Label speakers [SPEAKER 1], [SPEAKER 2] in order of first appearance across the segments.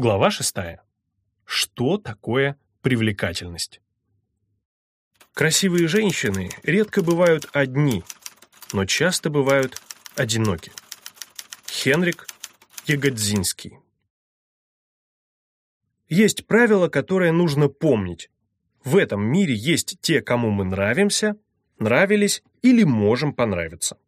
[SPEAKER 1] Глава 6. Что такое привлекательность? Красивые женщины редко бывают одни, но часто бывают одиноки. Хенрик Ягодзинский Есть правило, которое нужно помнить. В этом мире есть те, кому мы нравимся, нравились или можем понравиться.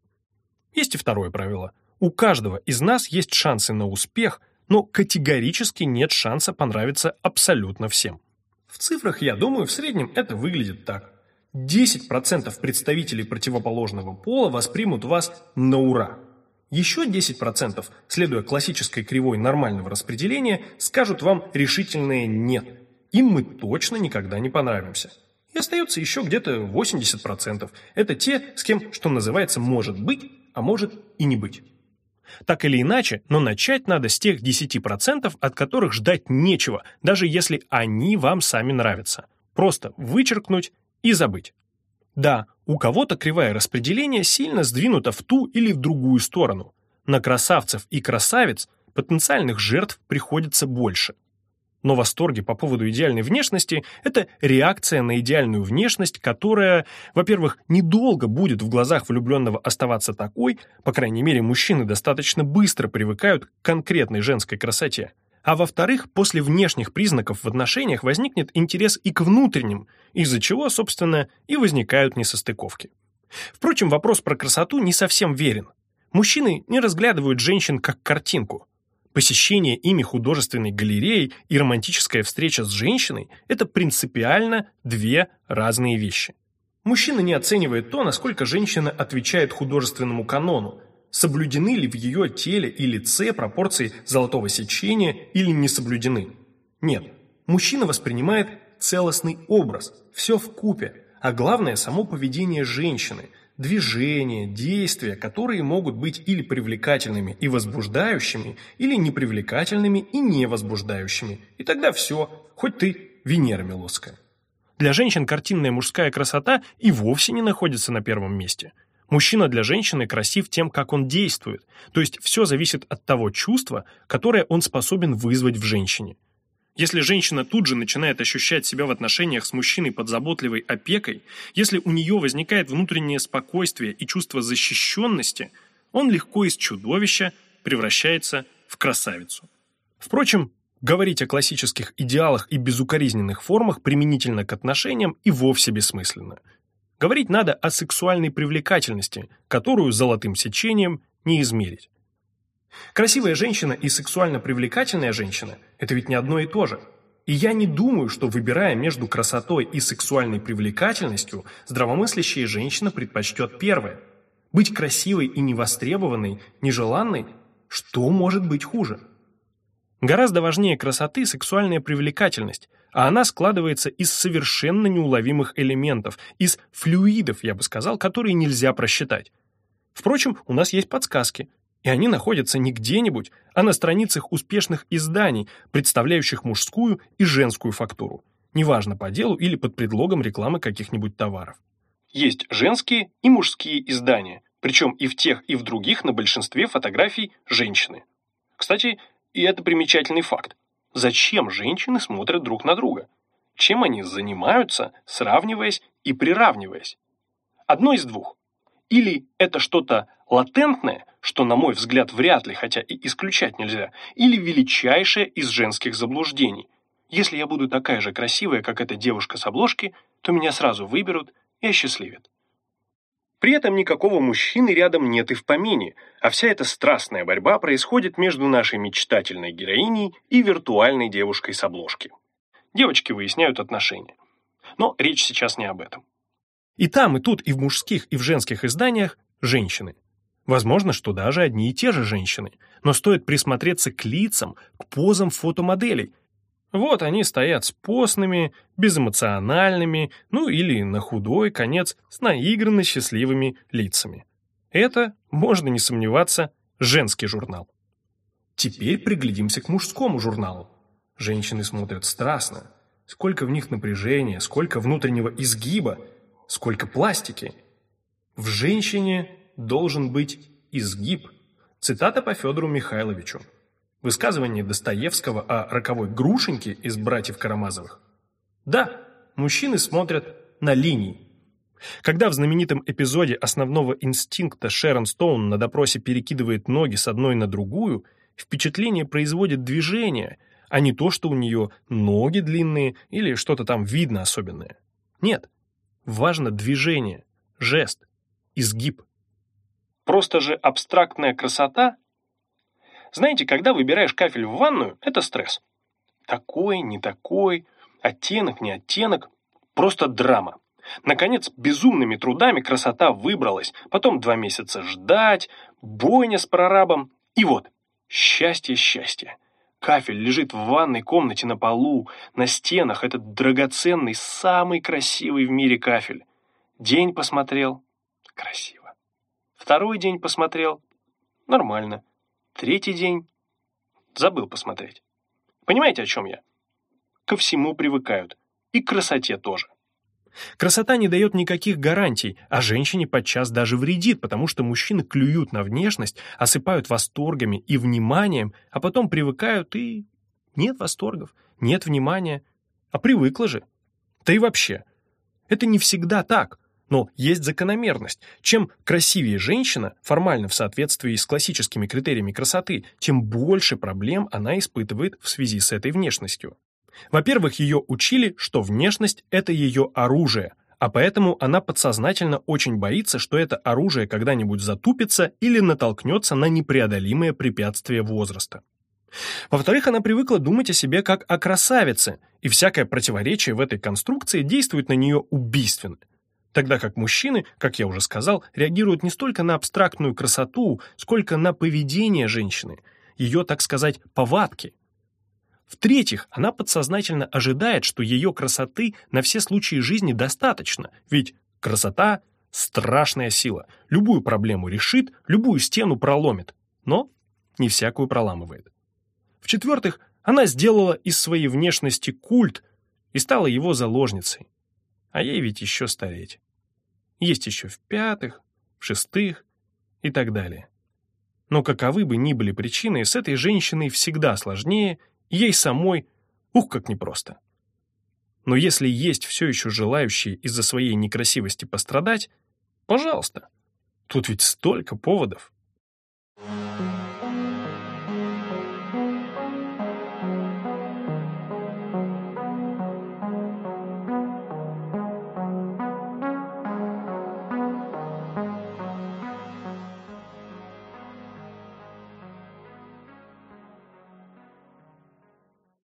[SPEAKER 1] Есть и второе правило. У каждого из нас есть шансы на успех – но категорически нет шанса понравиться абсолютно всем. В цифрах, я думаю, в среднем это выглядит так. 10% представителей противоположного пола воспримут вас на ура. Еще 10%, следуя классической кривой нормального распределения, скажут вам решительное «нет». Им мы точно никогда не понравимся. И остается еще где-то 80%. Это те, с кем, что называется, может быть, а может и не быть. Так или иначе, но начать надо с тех 10%, от которых ждать нечего, даже если они вам сами нравятся. Просто вычеркнуть и забыть. Да, у кого-то кривая распределения сильно сдвинута в ту или в другую сторону. На красавцев и красавиц потенциальных жертв приходится больше – но восторги по поводу идеальной внешности – это реакция на идеальную внешность, которая, во-первых, недолго будет в глазах влюбленного оставаться такой, по крайней мере, мужчины достаточно быстро привыкают к конкретной женской красоте, а во-вторых, после внешних признаков в отношениях возникнет интерес и к внутренним, из-за чего, собственно, и возникают несостыковки. Впрочем, вопрос про красоту не совсем верен. Мужчины не разглядывают женщин как картинку – Посещение ими художественной галереи и романтическая встреча с женщиной – это принципиально две разные вещи. Мужчина не оценивает то, насколько женщина отвечает художественному канону, соблюдены ли в ее теле и лице пропорции золотого сечения или не соблюдены. Нет, мужчина воспринимает целостный образ, все в купе, а главное – само поведение женщины – движения, действия, которые могут быть или привлекательными и возбуждающими, или непривлекательными и невозбуждающими. И тогда все, хоть ты Венера Милосская. Для женщин картинная мужская красота и вовсе не находится на первом месте. Мужчина для женщины красив тем, как он действует, то есть все зависит от того чувства, которое он способен вызвать в женщине. Если женщина тут же начинает ощущать себя в отношениях с мужчиной под заботливой опекой, если у нее возникает внутреннее спокойствие и чувство защищенности, он легко из чудовища превращается в красавицу. Впрочем, говорить о классических идеалах и безукоризненных формах применительно к отношениям и вовсе бессмысленно. Говорить надо о сексуальной привлекательности, которую золотым сечением не измерить. Красивая женщина и сексуально привлекательная женщина – это ведь не одно и то же. И я не думаю, что выбирая между красотой и сексуальной привлекательностью, здравомыслящая женщина предпочтет первое. Быть красивой и невостребованной, нежеланной – что может быть хуже? Гораздо важнее красоты сексуальная привлекательность, а она складывается из совершенно неуловимых элементов, из флюидов, я бы сказал, которые нельзя просчитать. Впрочем, у нас есть подсказки – и они находятся не где-нибудь, а на страницах успешных изданий, представляющих мужскую и женскую фактуру, неважно по делу или под предлогом рекламы каких-нибудь товаров. Есть женские и мужские издания, причем и в тех, и в других на большинстве фотографий женщины. Кстати, и это примечательный факт. Зачем женщины смотрят друг на друга? Чем они занимаются, сравниваясь и приравниваясь? Одно из двух. Или это что-то латентное, что, на мой взгляд, вряд ли, хотя и исключать нельзя, или величайшее из женских заблуждений. Если я буду такая же красивая, как эта девушка с обложки, то меня сразу выберут и осчастливят. При этом никакого мужчины рядом нет и в помине, а вся эта страстная борьба происходит между нашей мечтательной героиней и виртуальной девушкой с обложки. Девочки выясняют отношения. Но речь сейчас не об этом. И там, и тут, и в мужских, и в женских изданиях женщины. Возможно, что даже одни и те же женщины, но стоит присмотреться к лицам, к позам фотомоделей. Вот они стоят с постными, безэмоциональными, ну или на худой конец с наигранно счастливыми лицами. Это, можно не сомневаться, женский журнал. Теперь приглядимся к мужскому журналу. Женщины смотрят страстно. Сколько в них напряжения, сколько внутреннего изгиба, сколько пластики. В женщине должен быть изгиб. Цитата по Федору Михайловичу. Высказывание Достоевского о роковой грушеньке из «Братьев Карамазовых». Да, мужчины смотрят на линии. Когда в знаменитом эпизоде основного инстинкта Шерон Стоун на допросе перекидывает ноги с одной на другую, впечатление производит движение, а не то, что у нее ноги длинные или что-то там видно особенное. Нет, важно движение, жест, изгиб. Просто же абстрактная красота. Знаете, когда выбираешь кафель в ванную, это стресс. Такой, не такой, оттенок, не оттенок, просто драма. Наконец, безумными трудами красота выбралась, потом два месяца ждать, бойня с прорабом, и вот, счастье, счастье. Кафель лежит в ванной комнате на полу, на стенах этот драгоценный, самый красивый в мире кафель. День посмотрел – красиво. Второй день посмотрел – нормально. Третий день – забыл посмотреть. Понимаете, о чем я? Ко всему привыкают. И к красоте тоже. Красота не дает никаких гарантий, а женщине подчас даже вредит, потому что мужчины клюют на внешность, осыпают восторгами и вниманием, а потом привыкают и... Нет восторгов, нет внимания. А привыкла же. Да и вообще. Это не всегда так. Но есть закономерность. Чем красивее женщина, формально в соответствии с классическими критериями красоты, тем больше проблем она испытывает в связи с этой внешностью. Во-первых, ее учили, что внешность – это ее оружие, а поэтому она подсознательно очень боится, что это оружие когда-нибудь затупится или натолкнется на непреодолимое препятствие возраста. Во-вторых, она привыкла думать о себе как о красавице, и всякое противоречие в этой конструкции действует на нее убийственно. Тогда как мужчины, как я уже сказал, реагируют не столько на абстрактную красоту, сколько на поведение женщины, ее, так сказать, повадки. В-третьих, она подсознательно ожидает, что ее красоты на все случаи жизни достаточно, ведь красота – страшная сила, любую проблему решит, любую стену проломит, но не всякую проламывает. В-четвертых, она сделала из своей внешности культ и стала его заложницей. А ей ведь еще стареть. Есть еще в пятых, в шестых и так далее. Но каковы бы ни были причины, с этой женщиной всегда сложнее – Ей самой, ух, как непросто. Но если есть все еще желающие из-за своей некрасивости пострадать, пожалуйста. Тут ведь столько поводов.